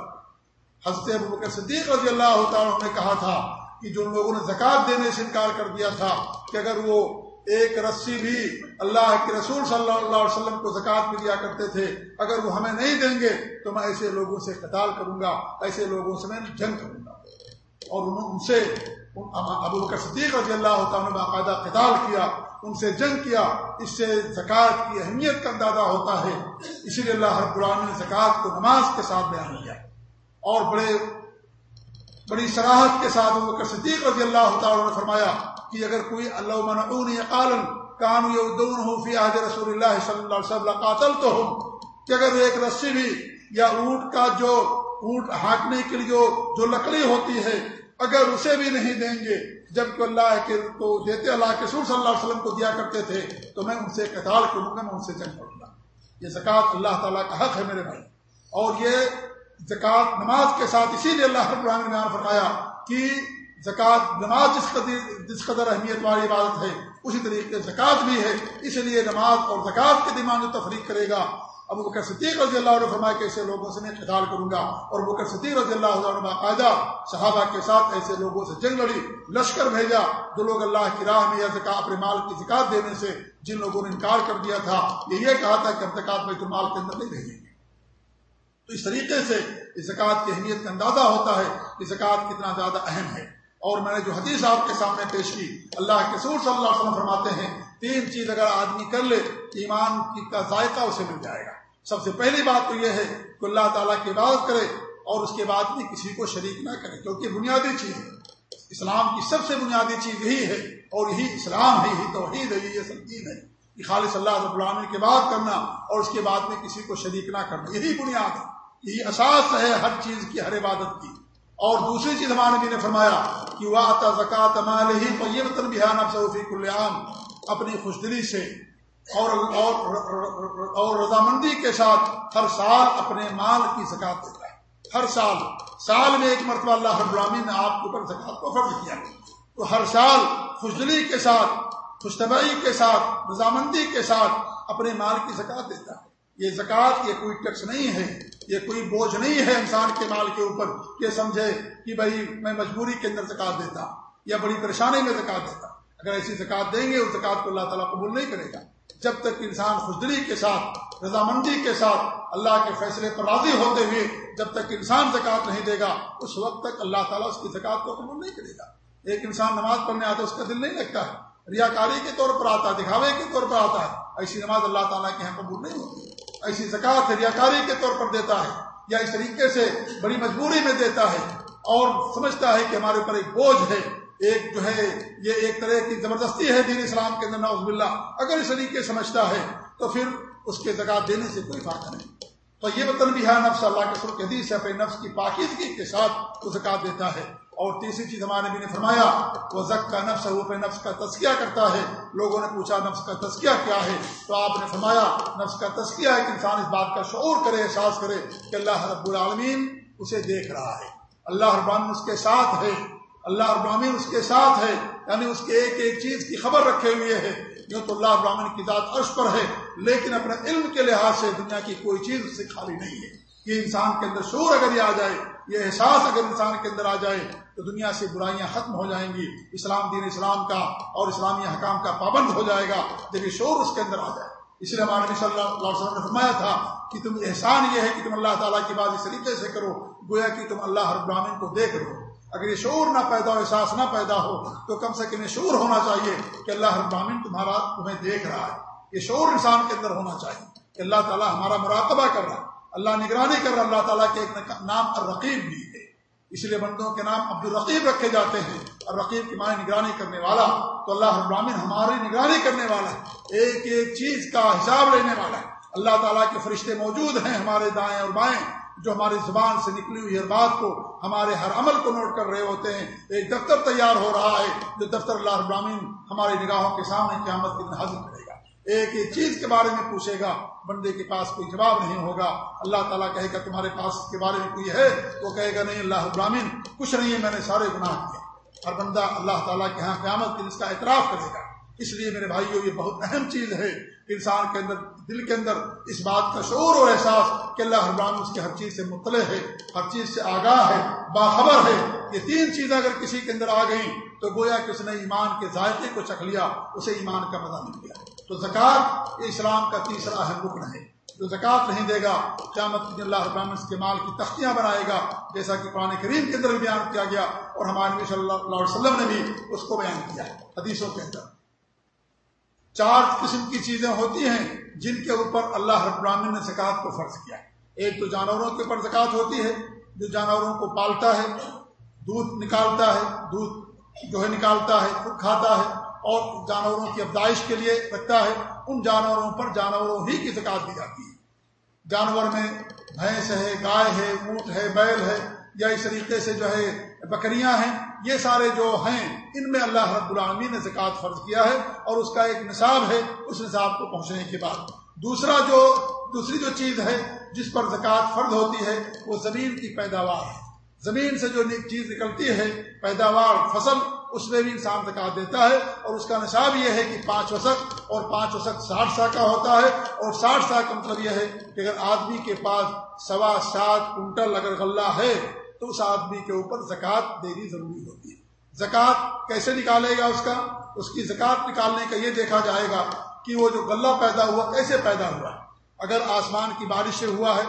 حضرت ابو بکر صدیق رضی اللہ تعالیٰ نے کہا تھا کہ جو لوگوں نے زکوٰۃ دینے سے انکار کر دیا تھا کہ اگر وہ ایک رسی بھی اللہ کے رسول صلی اللہ علیہ وسلم کو زکوٰۃ بھی دیا کرتے تھے، اگر وہ ہمیں نہیں دیں گے تو میں ایسے لوگوں سے قتال کروں گا، ایسے لوگوں سے میں جنگ کروں گا۔ اور ان سے ابو بکر صدیق رضی اللہ تعالیٰ نے باقاعدہ قتال کیا، ان سے جنگ کیا، اس سے زکوٰۃ کی اہمیت کا اندازہ ہوتا ہے۔ اسی لیے اللہ ہر قرآن نے زکوٰۃ کو نماز کے ساتھ بیان کیا۔ اور بڑے بڑی سراہد کے ساتھ وہ صدیق رضی اللہ تعالیٰ نے فرمایا کہ اگر کوئی اللہ منعون قالن کان یودون ہو فی آج رسول اللہ صلی اللہ علیہ وسلم قاتل تو کہ اگر ایک رسی بھی یا اونٹ کا جو اونٹ ہانکنے کے لیے جو لکڑی ہوتی ہے، اگر اسے بھی نہیں دیں گے جبکہ اللہ کے تو دیتے اللہ کے سور صلی اللہ علیہ وسلم کو دیا کرتے تھے، تو میں ان سے قتال کروں گا، میں ان سے جنگ کروں گا۔ یہ زکوٰۃ اللہ تعالیٰ کا حق ہے میرے بھائی۔ اور یہ زکوٰۃ نماز کے ساتھ، اسی لیے اللہ رب العالمین نے فرمایا کہ زکوٰۃ نماز جس قدر جس قدر اہمیت والی عبادت ہے، اسی طریقے زکوٰۃ بھی ہے۔ اس لیے نماز اور زکوٰۃ کے دماغ میں تفریق کرے گا۔ اب بکر صدیق رضی اللہ علیہ فرمایا کہ ایسے لوگوں سے میں خطال کروں گا۔ اور بکر صدیق رضی اللہ عنہ باقاعدہ صحابہ کے ساتھ ایسے لوگوں سے جنگ لڑی، لشکر بھیجا، جو لوگ اللہ کی راہ میں یا زکا اپنے مال کی زکات دینے سے جن لوگوں نے انکار کر دیا تھا، یہ یہ کہا تھا کہ اب زکات بیت المال کے اندر نہیں بھیجیں گے تو اس طریقے سے اس زکوٰۃ کی اہمیت کا اندازہ ہوتا ہے کہ زکوٰۃ کتنا زیادہ اہم ہے۔ اور میں نے جو حدیث آپ کے سامنے پیش کی، اللہ کے سور صلی اللہ علیہ وسلم فرماتے ہیں، تین چیز اگر آدمی کر لے، ایمان کا ذائقہ اسے مل جائے گا۔ سب سے پہلی بات تو یہ ہے کہ اللہ تعالیٰ کی عبادت کرے اور اس کے بعد بھی کسی کو شریک نہ کرے، کیونکہ بنیادی چیز ہے۔ اسلام کی سب سے بنیادی چیز یہی ہے اور یہی اسلام ہے، یہی توحید ہے یہ سب چیز ہے۔ کہ خالص اللہ رب العالمین کے بعد کرنا اور اس کے بعد میں کسی کو شریک نہ کرنا، یہی بنیاد ہے۔ یہ اساس ہے ہر چیز کی ہر عبادت کی۔ اور دوسری چیز ہمارے نبی نے فرمایا کہ وہ آتا زکات ہی طیبتن بحان افسوفی کلیام اپنی خوش دلی سے اور اور, اور رضامندی کے ساتھ ہر سال اپنے مال کی زکات دیتا ہے۔ ہر سال سال میں ایک مرتبہ اللہ العالمین نے آپ کے اوپر زکات کو فرض کیا۔ تو ہر سال خوشدلی کے ساتھ خوش طبعی کے ساتھ رضامندی کے ساتھ اپنے مال کی زکات دیتا ہے۔ یہ زکوٰۃ یہ کوئی ٹیکس نہیں ہے، یہ کوئی بوجھ نہیں ہے انسان کے مال کے اوپر یہ سمجھے کہ بھائی میں مجبوری کے اندر زکات دیتا یا بڑی پریشانی میں زکات دیتا۔ اگر ایسی زکات دیں گے، اس زکات کو اللہ تعالیٰ قبول نہیں کرے گا۔ جب تک انسان خوشدری کے ساتھ، رضامندی کے ساتھ اللہ کے فیصلے پر راضی ہوتے ہوئے جب تک انسان زکات نہیں دے گا، اس وقت تک اللہ تعالیٰ اس کی زکات کو قبول نہیں کرے گا۔ ایک انسان نماز پڑھنے آتا ہے، اس کا دل نہیں لگتا ہے۔ ریاکاری کے طور پر آتا ہے، دکھاوے کے طور پر آتا ہے۔ ایسی نماز اللہ تعالیٰ کے یہاں قبول نہیں ہوتی۔ ایسی زکوٰۃ ریاکاری کے طور پر دیتا ہے، یا اس طریقے سے بڑی مجبوری میں دیتا ہے اور سمجھتا ہے کہ ہمارے اوپر ایک بوجھ ہے، ایک جو ہے، یہ ایک طرح کی زبردستی ہے دین اسلام کے اندر نوز باللہ۔ اگر اس طریقے سمجھتا ہے تو پھر اس کے زکات دینے سے کوئی فائدہ نہیں۔ تو یہ وطن بھی ہے، نفس اللہ کے سر حدیث اپنے نفس کی پاکیزگی کے ساتھ وہ زکات دیتا ہے۔ اور تیسری چیز ہمارے نبی نے فرمایا وہ زک کا نفس وہ نفس کا تسکیہ کرتا ہے۔ لوگوں نے پوچھا، نفس کا تسکیہ کیا ہے؟ تو آپ نے فرمایا، نفس کا تسکیہ ہے کہ انسان اس بات کا شعور کرے، احساس کرے کہ اللہ رب العالمین اسے دیکھ رہا ہے۔ اللہ ابراہین اس کے ساتھ ہے۔ اللہ ابراہین اس کے ساتھ ہے۔ یعنی اس کے ایک ایک چیز کی خبر رکھے ہوئے ہے۔ یوں تو اللہ ابراہین کی ذات عرش پر ہے، لیکن اپنے علم کے لحاظ سے دنیا کی کوئی چیز اس سے خالی نہیں ہے۔ یہ انسان کے اندر شور اگر یہ آ جائے، یہ احساس اگر انسان کے اندر آ جائے، تو دنیا سے برائیاں ختم ہو جائیں گی، اسلام دین اسلام کا اور اسلامی حکام کا پابند ہو جائے گا۔ جب یہ شور اس کے اندر آ جائے۔ اس لیے ہمارے صلی اللہ علیہ وسلم نے فرمایا تھا کہ تم احسان یہ ہے کہ تم اللہ تعالیٰ کی بات اس طریقے سے کرو، گویا کہ تم اللہ ہر براہین کو دیکھ لو۔ اگر یہ شعور نہ پیدا ہو، احساس نہ پیدا ہو، تو کم سے کم یہ شعور ہونا چاہیے کہ اللہ ہر براہین تمہارا تمہیں دیکھ رہا ہے۔ یہ شعور انسان کے اندر ہونا چاہیے کہ اللہ تعالیٰ ہمارا مراقبہ کر رہا ہے۔ اللہ نگرانی کر رہا اللہ تعالیٰ کے ایک نام الرقیب بھی ہے۔ اس لیے بندوں کے نام عبد الرقیب رکھے جاتے ہیں۔ اور رقیب کی معنی نگرانی کرنے والا، تو اللہ ابراہین ہماری نگرانی کرنے والا ہے۔ ایک ایک چیز کا حساب لینے والا ہے۔ اللہ تعالیٰ کے فرشتے موجود ہیں ہمارے دائیں اور بائیں، جو ہماری زبان سے نکلی ہوئی ہر بات کو، ہمارے ہر عمل کو نوٹ کر رہے ہوتے ہیں۔ ایک دفتر تیار ہو رہا ہے، جو دفتر اللہ ابراہین ہماری نگاہوں کے سامنے قیامت کی حاضر کرے ایک ایک چیز کے بارے میں پوچھے گا، بندے کے پاس کوئی جواب نہیں ہوگا۔ اللہ تعالیٰ کہے گا، تمہارے پاس کے بارے میں کوئی ہے؟ وہ کہے گا، نہیں، اللہ ابراہین کچھ نہیں ہے، میں نے سارے گناہ کیے۔ اور بندہ اللہ تعالیٰ کے ہاں قیامت کی اس کا اعتراف کرے گا۔ اس لیے میرے بھائیوں یہ بہت اہم چیز ہے انسان کے اندر، دل کے اندر اس بات کا شعور اور احساس کہ اللہ ابراہین اس کی ہر چیز سے مطلع ہے، ہر چیز سے آگاہ ہے، باخبر ہے۔ یہ تین چیزیں اگر کسی کے اندر آ گئیں تو گویا کہ اس نے ایمان کے ذائقے کو چکھ لیا، اسے ایمان کا مزہ مل گیا۔ تو زکوٰۃ اسلام کا تیسرا اہم رکن ہے۔ جو زکوٰۃ نہیں دے گا، قیامت اللہ ابراہم کے مال کی تختیاں بنائے گا، جیسا کہ قرآن کریم کے اندر بھی بیان کیا گیا اور ہمارے نبی صلی اللہ علیہ وسلم نے بھی اس کو بیان کیا حدیثوں کے اندر چار قسم کی چیزیں ہوتی ہیں جن کے اوپر اللہ رب العالمین نے زکوٰۃ کو فرض کیا ایک تو جانوروں کے اوپر زکوٰۃ ہوتی ہے، جو جانوروں کو پالتا ہے، دودھ نکالتا ہے، دودھ جو ہے نکالتا ہے، خود کھاتا ہے۔ اور جانوروں کی افزائش کے لیے رکھتا ہے، ان جانوروں پر جانوروں ہی کی زکات دی جاتی ہے۔ جانور میں بھینس ہے، گائے ہے، اونٹ ہے، بیل ہے، یا اس طریقے سے جو ہے بکریاں ہیں، یہ سارے جو ہیں، ان میں اللہ رب العالمین نے زکوٰۃ فرض کیا ہے اور اس کا ایک نصاب ہے اس نصاب کو پہنچنے کے بعد۔ دوسرا جو، دوسری جو چیز ہے جس پر زکوٰۃ فرض ہوتی ہے، وہ زمین کی پیداوار ہے۔ زمین سے جو چیز نکلتی ہے، پیداوار، فصل اس میں بھی انسان زکات دیتا ہے اور اس کا نصاب یہ ہے کہ پانچ وسق اور پانچ وسق ساٹھ سا کا ہوتا ہے اور ساٹھ سا کا مطلب یہ ہے کہ اگر آدمی کے پاس سوا سات کنٹل اگر غلہ ہے تو اس آدمی کے اوپر زکوٰۃ دینی ضروری ہوتی ہے۔ زکوٰۃ کیسے نکالے گا اس کا؟ اس کی زکوٰۃ نکالنے کا یہ دیکھا جائے گا کہ وہ جو غلہ پیدا ہوا کیسے پیدا ہوا۔ اگر آسمان کی بارش سے ہوا ہے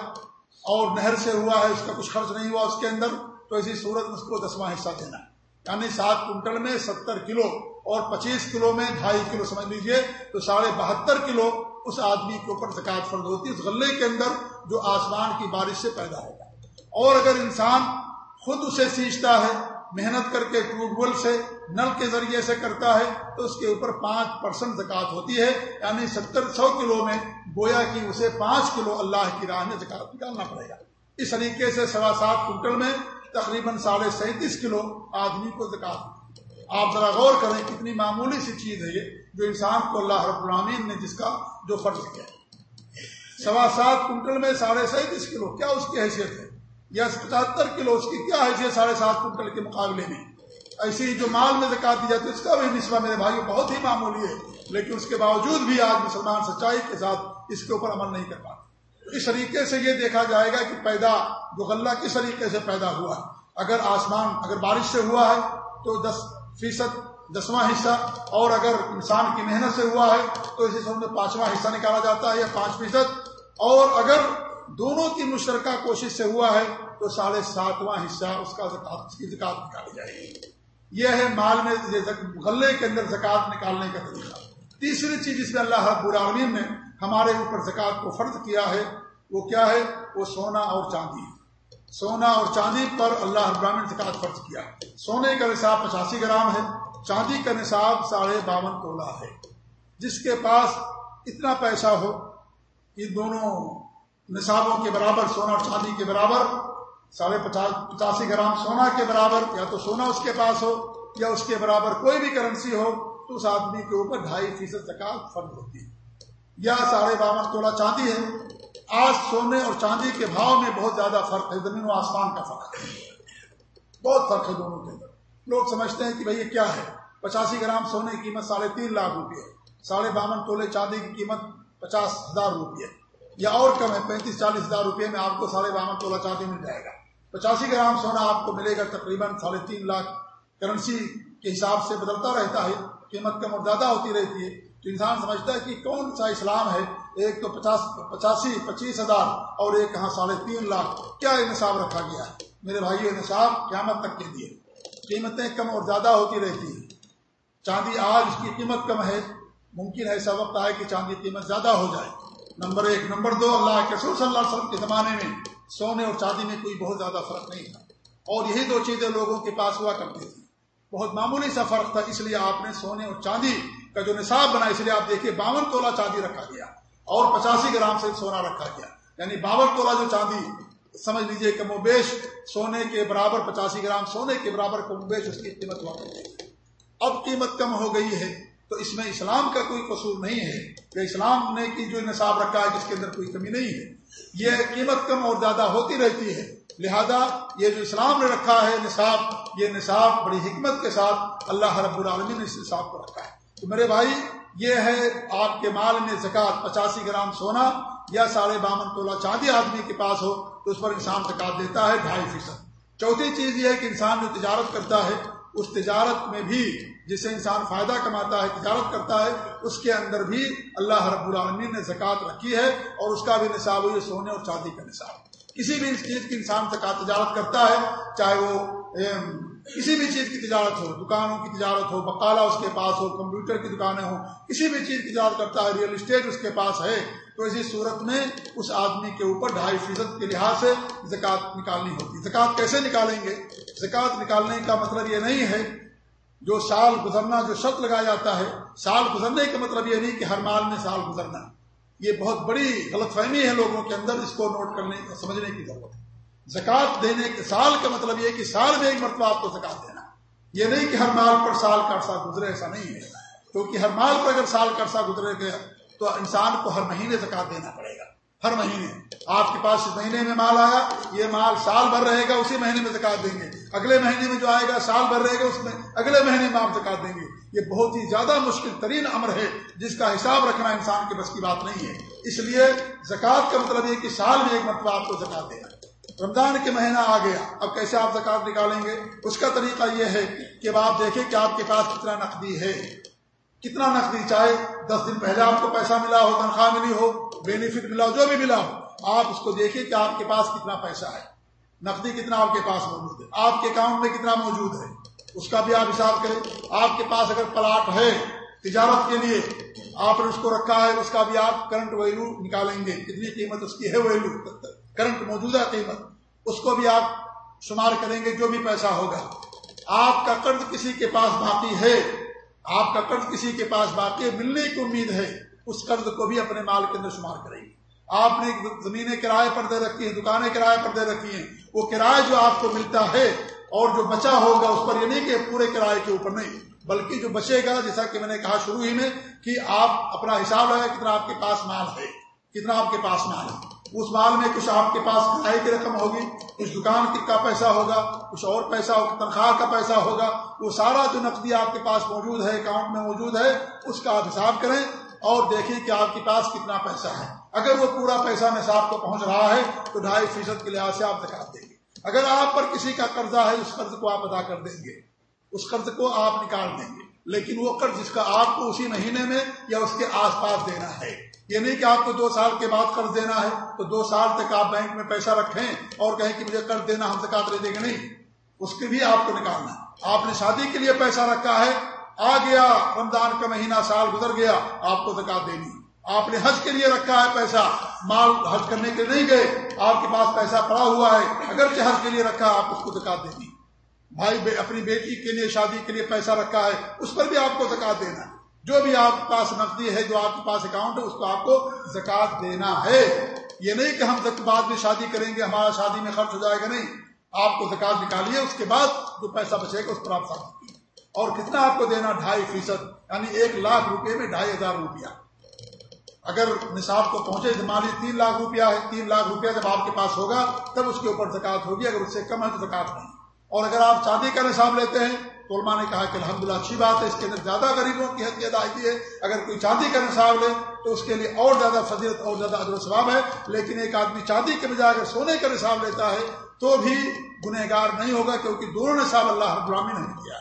اور نہر سے ہوا ہے، اس کا کچھ خرچ نہیں ہوا اس کے اندر، تو ایسی صورت اس کو دسواں حصہ دینا۔ ہے یعنی سات کنٹل میں ستر کلو اور پچیس کلو میں ڈھائی کلو، سمجھ لیجیے تو ساڑھے بہتر کلو اس آدمی کے اوپر زکات فرض ہوتی ہے، اس غلے کے اندر جو آسمان کی بارش سے پیدا ہوگا اور اگر انسان خود اسے سینچتا ہے، محنت کر کے ٹیوب ویل سے، نل کے ذریعے سے کرتا ہے، تو اس کے اوپر پانچ پرسنٹ زکات ہوتی ہے یعنی ستر سو کلو میں گویا کہ اسے پانچ کلو اللہ کی راہ میں زکات نکالنا پڑے گا۔ اس طریقے سے سوا سات کنٹل میں تقریباً ساڑھے سینتیس کلو آدمی کو زکات آپ ذرا غور کریں کتنی معمولی سی چیز ہے یہ جو انسان کو اللہ رب العامین نے جس کا جو فرض کیا سوا سات کنٹل میں ساڑھے سینتیس کلو، کیا اس کی حیثیت ہے؟ یا پچہتر کلو، اس کی کیا حیثیت ساڑھے سات کنٹل کے مقابلے میں؟ ایسی جو مال میں زکات دی جاتی ہے، اس کا بھی نسبہ میرے بھائی بہت ہی معمولی ہے، لیکن اس کے باوجود بھی آج مسلمان سچائی کے ساتھ اس کے اوپر عمل نہیں کر پاتے۔ اس طریقے سے یہ دیکھا جائے گا کہ پیدا جو غلہ کس طریقے سے پیدا ہوا ہے؟ اگر آسمان، اگر بارش سے ہوا ہے تو دس فیصد، دسواں حصہ، اور اگر انسان کی محنت سے ہوا ہے تو اسی سب میں پانچواں حصہ نکالا جاتا ہے یا پانچ فیصد۔ اور اگر دونوں کی مشترکہ کوشش سے ہوا ہے تو ساڑھے ساتواں حصہ اس کا زکات کی زکات نکالی جائے گی۔ یہ ہے مال میں غلے کے اندر زکات نکالنے کا طریقہ۔ تیسری چیز جس میں اللہ رب العالمین نے ہمارے اوپر زکوٰۃ کو فرض کیا ہے، وہ کیا ہے؟ وہ سونا اور چاندی۔ سونا اور چاندی پر اللہ ابراہین نے زکوٰۃ فرض کیا۔ سونے کا نصاب پچاسی گرام ہے، چاندی کا نصاب ساڑھے باون تولا ہے۔ جس کے پاس اتنا پیسہ ہو ان دونوں نصابوں کے برابر، سونا اور چاندی کے برابر، ساڑھے پچاس پچاسی گرام سونا کے برابر، یا تو سونا اس کے پاس ہو، یا اس کے برابر کوئی بھی کرنسی ہو، تو اس آدمی کے اوپر ڈھائی فیصد زکات فرض ہوتی ہے۔ یا ساڑھے باون تولا چاندی ہے آج سونے اور چاندی کے بھاؤ میں بہت زیادہ فرق ہے، زمین و آسمان کا فرق ہے۔ بہت فرق ہے دونوں کے اندر۔ لوگ سمجھتے ہیں کہ بھائی یہ کیا ہے؟ پچاسی گرام سونے کی قیمت ساڑھے تین لاکھ روپئے ساڑھے باون تولے چاندی کی قیمت پچاس ہزار روپئے یا اور کم ہے، پینتیس چالیس ہزار روپئے میں آپ کو ساڑھے باون تولا چاندی مل جائے گا۔ پچاسی گرام سونا آپ کو ملے گا تقریباً ساڑھے تین لاکھ۔ کرنسی کے حساب سے بدلتا رہتا ہے، قیمت کم اور زیادہ ہوتی رہتی ہے۔ انسان سمجھتا ہے کہ کون سا اسلام ہے؟ ایک تو پچاس پچاسی، پچیس ہزار اور ایک یہاں ساڑھے تین لاکھ۔ کیا نصاب رکھا گیا ہے؟ میرے بھائی یہ نصاب قیامت تک کے لیے۔ قیمتیں کم اور زیادہ ہوتی رہتی ہیں۔ چاندی آج اس کی قیمت کم ہے۔ ممکن ہے ایسا وقت آئے کہ چاندی قیمت زیادہ ہو جائے۔ نمبر ایک، نمبر دو، اللہ کے رسول صلی اللہ علیہ وسلم کے زمانے میں سونے اور چاندی میں کوئی بہت زیادہ فرق نہیں تھا۔ اور یہی دو چیزیں لوگوں کے پاس ہوا کرتی تھی بہت معمولی سا فرق تھا، اس لیے آپ نے سونے اور چاندی کا جو نصاب بنا، اس لیے آپ دیکھیے باون تولا چاندی رکھا گیا اور پچاسی گرام سے سونا رکھا گیا۔ یعنی باون تولا جو چاندی، سمجھ لیجیے کم و بیش سونے کے برابر پچاسی گرام، سونے کے برابر کم و بیش اس کی قیمت ہوا کرتی اب قیمت کم ہو گئی ہے، تو اس میں اسلام کا کوئی قصور نہیں ہے کہ اسلام نے کی جو نصاب رکھا ہے، جس کے اندر کوئی کمی نہیں ہے۔ یہ قیمت کم اور زیادہ ہوتی رہتی ہے، لہذا یہ جو اسلام نے رکھا ہے نصاب، یہ نصاب بڑی حکمت کے ساتھ اللہ رب العالمین نے اس نصاب کو رکھا ہے۔ تو میرے بھائی، یہ ہے آپ کے مال میں زکوٰۃ، پچاسی گرام سونا یا ساڑھے بامن تولا چاندی آدمی کے پاس ہو، تو اس پر انسان زکات دیتا ہے ڈھائی فیصد۔ چوتھی چیز یہ ہے کہ انسان جو تجارت کرتا ہے، اس تجارت میں بھی جس سے انسان فائدہ کماتا ہے، تجارت کرتا ہے، اس کے اندر بھی اللہ رب العالمین نے زکوٰۃ رکھی ہے اور اس کا بھی نصاب ہوئی سونے اور چاندی کا نصاب۔ کسی بھی چیز کی انسان زکات تجارت کرتا ہے، چاہے وہ کسی بھی چیز کی تجارت ہو، دکانوں کی تجارت ہو بقالہ اس کے پاس ہو، کمپیوٹر کی دکانیں ہوں، کسی بھی چیز کی تجارت کرتا ہے ریئل اسٹیٹ اس کے پاس ہے، تو اسی صورت میں اس آدمی کے اوپر ڈھائی فیصد کے لحاظ سے زکوٰۃ نکالنی ہوتی زکوٰۃ کیسے نکالیں گے؟ زکوٰۃ نکالنے کا مطلب یہ نہیں ہے جو سال گزرنا، جو شرط لگایا جاتا ہے، سال گزرنے کا مطلب یہ نہیں کہ ہر مال میں سال گزرنا یہ بہت بڑی غلط فہمی ہے لوگوں کے اندر، اس کو نوٹ کرنے سمجھنے کی ضرورت ہے۔ زکوٰۃ دینے کے سال کا مطلب یہ کہ سال میں ایک مرتبہ آپ کو زکات دینا یہ نہیں کہ ہر مال پر سال کا عرصہ گزرے، ایسا نہیں ہے۔ کیونکہ ہر مال پر اگر سال کا عرصہ گزرے گیا تو انسان کو ہر مہینے زکات دینا پڑے گا۔ ہر مہینے۔ آپ کے پاس اس مہینے میں مال آیا، یہ مال سال بھر رہے گا، اسی مہینے میں زکات دیں گے۔ اگلے مہینے میں جو آئے گا، سال بھر رہے گا، اس میں اگلے مہینے میں آپ زکات دیں گے۔ یہ بہت ہی زیادہ مشکل ترین امر ہے، جس کا حساب رکھنا انسان کے بس کی بات نہیں ہے۔ اس لیے زکوٰۃ کا مطلب یہ کہ سال میں ایک مرتبہ آپ کو زکات دینا رمضان کے مہینہ آ گیا، اب کیسے آپ زکات نکالیں گے؟ اس کا طریقہ یہ ہے کہ اب آپ دیکھیں کہ آپ کے پاس کتنا نقدی ہے۔ کتنا نقدی؟ چاہے دس دن پہلے آپ کو پیسہ ملا ہو، تنخواہ ملی ہو بینیفٹ ملا ہو، جو بھی ملا ہو، آپ اس کو دیکھیں کہ آپ کے پاس کتنا پیسہ ہے۔ نقدی کتنا آپ کے پاس موجود ہے؟ آپ کے اکاؤنٹ میں کتنا موجود ہے؟ اس کا بھی آپ حساب کریں۔ آپ کے پاس اگر پلاٹ ہے تجارت کے لیے، آپ نے اس کو رکھا ہے، اس کا بھی آپ کرنٹ ویلو نکالیں گے۔ کتنی قیمت اس کی ہے ویلو؟ کرنٹ موجودہ قیمت اس کو بھی آپ شمار کریں گے جو بھی پیسہ ہوگا۔ آپ کا قرض کسی کے پاس باقی ہے، آپ کا قرض کسی کے پاس باقی ہے، ملنے کی امید ہے، اس قرض کو بھی اپنے مال کے اندر شمار کریں گے۔ آپ نے زمینیں کرائے پر دے رکھی ہیں، دکانیں کرائے پر دے رکھی ہیں، وہ کرایہ جو آپ کو ملتا ہے اور جو بچا ہوگا، اس پر یہ نہیں کہ پورے کرائے کے اوپر نہیں، بلکہ جو بچے گا، جیسا کہ میں نے کہا شروع ہی میں، کہ آپ اپنا حساب لگائیں کتنا آپ کے پاس مال ہے، کتنا آپ کے پاس مال ہے۔ اس مال میں کچھ آپ کے پاس کرائے کی رقم ہوگی، کچھ دکان کا پیسہ ہوگا، کچھ اور پیسہ ہوگا تنخواہ کا پیسہ ہوگا، وہ سارا جو نقدی آپ کے پاس موجود ہے، اکاؤنٹ میں موجود ہے، اس کا آپ حساب کریں اور دیکھیں کہ آپ کے پاس کتنا پیسہ ہے۔ اگر وہ پورا پیسہ نصاب کو پہنچ رہا ہے، تو ڈھائی فیصد کے لحاظ سے آپ زکات دیں گے۔ اگر آپ پر کسی کا قرضہ ہے، اس قرض کو آپ ادا کر دیں گے۔ اس قرض کو آپ نکال دیں گے۔ لیکن وہ قرض جس کا آپ کو اسی مہینے میں یا اس کے آس پاس دینا ہے۔ یہ نہیں کہ آپ کو دو سال کے بعد قرض دینا ہے تو دو سال تک آپ بینک میں پیسہ رکھیں اور کہیں کہ مجھے قرض دینا، ہم زکات لے دیں گے نہیں۔ اس کے بھی آپ کو نکالنا آپ نے شادی کے لیے پیسہ رکھا ہے، آ گیا، رمضان کا مہینہ، سال گزر گیا، آپ کو زکات دینی آپ نے حج کے لیے رکھا ہے پیسہ، مال حج کرنے کے لیے نہیں گئے، آپ کے پاس پیسہ پڑا ہوا ہے اگر حج کے لیے رکھا، آپ اس کو زکات دینی بھائی اپنی بیٹی کے لیے شادی کے لیے پیسہ رکھا ہے، اس پر بھی آپ کو زکات دینا ہے۔ جو بھی آپ کے پاس نقدی ہے، جو آپ کے پاس اکاؤنٹ ہے، اس کو آپ کو زکات دینا ہے۔ یہ نہیں کہ ہم بعد میں شادی کریں گے، ہمارا شادی میں خرچ ہو جائے گا، نہیں۔ آپ کو زکات نکالیے، اس کے بعد جو پیسہ بچے گا، اس پر آپ کیجیے۔ اور کتنا آپ کو دینا؟ ڈھائی فیصد یعنی ایک لاکھ روپے میں ڈھائی ہزار روپیہ۔ اگر نصاب کو پہنچے جمالی تین لاکھ روپیہ ہے، تین لاکھ روپیہ جب آپ کے پاس ہوگا، تب اس کے اوپر زکات ہوگی، اگر اس سے کم ہے تو زکات نہیں۔ اور اگر آپ چاندی کا نصاب لیتے ہیں تو علماء نے کہا کہ الحمدللہ اچھی بات ہے، اس کے اندر زیادہ غریبوں کی حیثیت آئی ہے۔ اگر کوئی چاندی کا نصاب لے تو اس کے لیے اور زیادہ فضیلت اور زیادہ ادر و ثواب ہے۔ لیکن ایک آدمی چاندی کے بجائے اگر سونے کا نصاب لیتا ہے تو بھی گنہ گار نہیں ہوگا، کیونکہ دونوں نصاب اللہ ہر غلامی نہیں کیا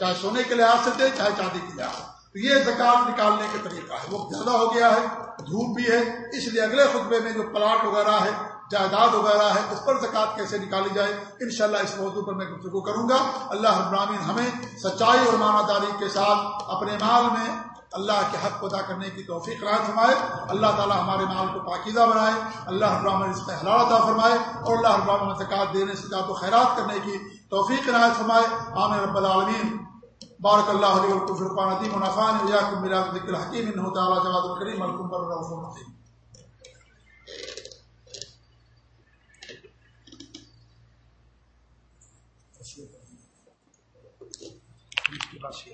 چاہے سونے کے لحاظ سے دے، چاہے چاندی کے لحاظ تو یہ زکات نکالنے کا طریقہ ہے۔ وہ زیادہ ہو گیا ہے، دھوپ بھی ہے، اس لیے اگلے خطبے میں جو پلاٹ وغیرہ ہے جائیداد وغیرہ ہے، اس پر زکوٰۃ کیسے نکالی جائے؟ انشاءاللہ اس موضوع پر میں گفتگو کروں گا۔ اللہ ابراہین ہمیں سچائی اور معنی داری کے ساتھ اپنے مال میں اللہ کے حق ادا کرنے کی توفیق رائے فرمائے۔ اللہ تعالی ہمارے مال کو پاکیزہ بنائے۔ اللہ ابراہین اس میں حلال عطا فرمائے اور اللہ ابراہین زکوٰۃ دینے سے و خیرات کرنے کی توفیق رائے فرمائے۔ عامر رب العالمین۔ بارک اللہ علیہ فرقان عدیم منافان ذکر حکیم تعالیٰ جواد الکریم، الکم Gracias.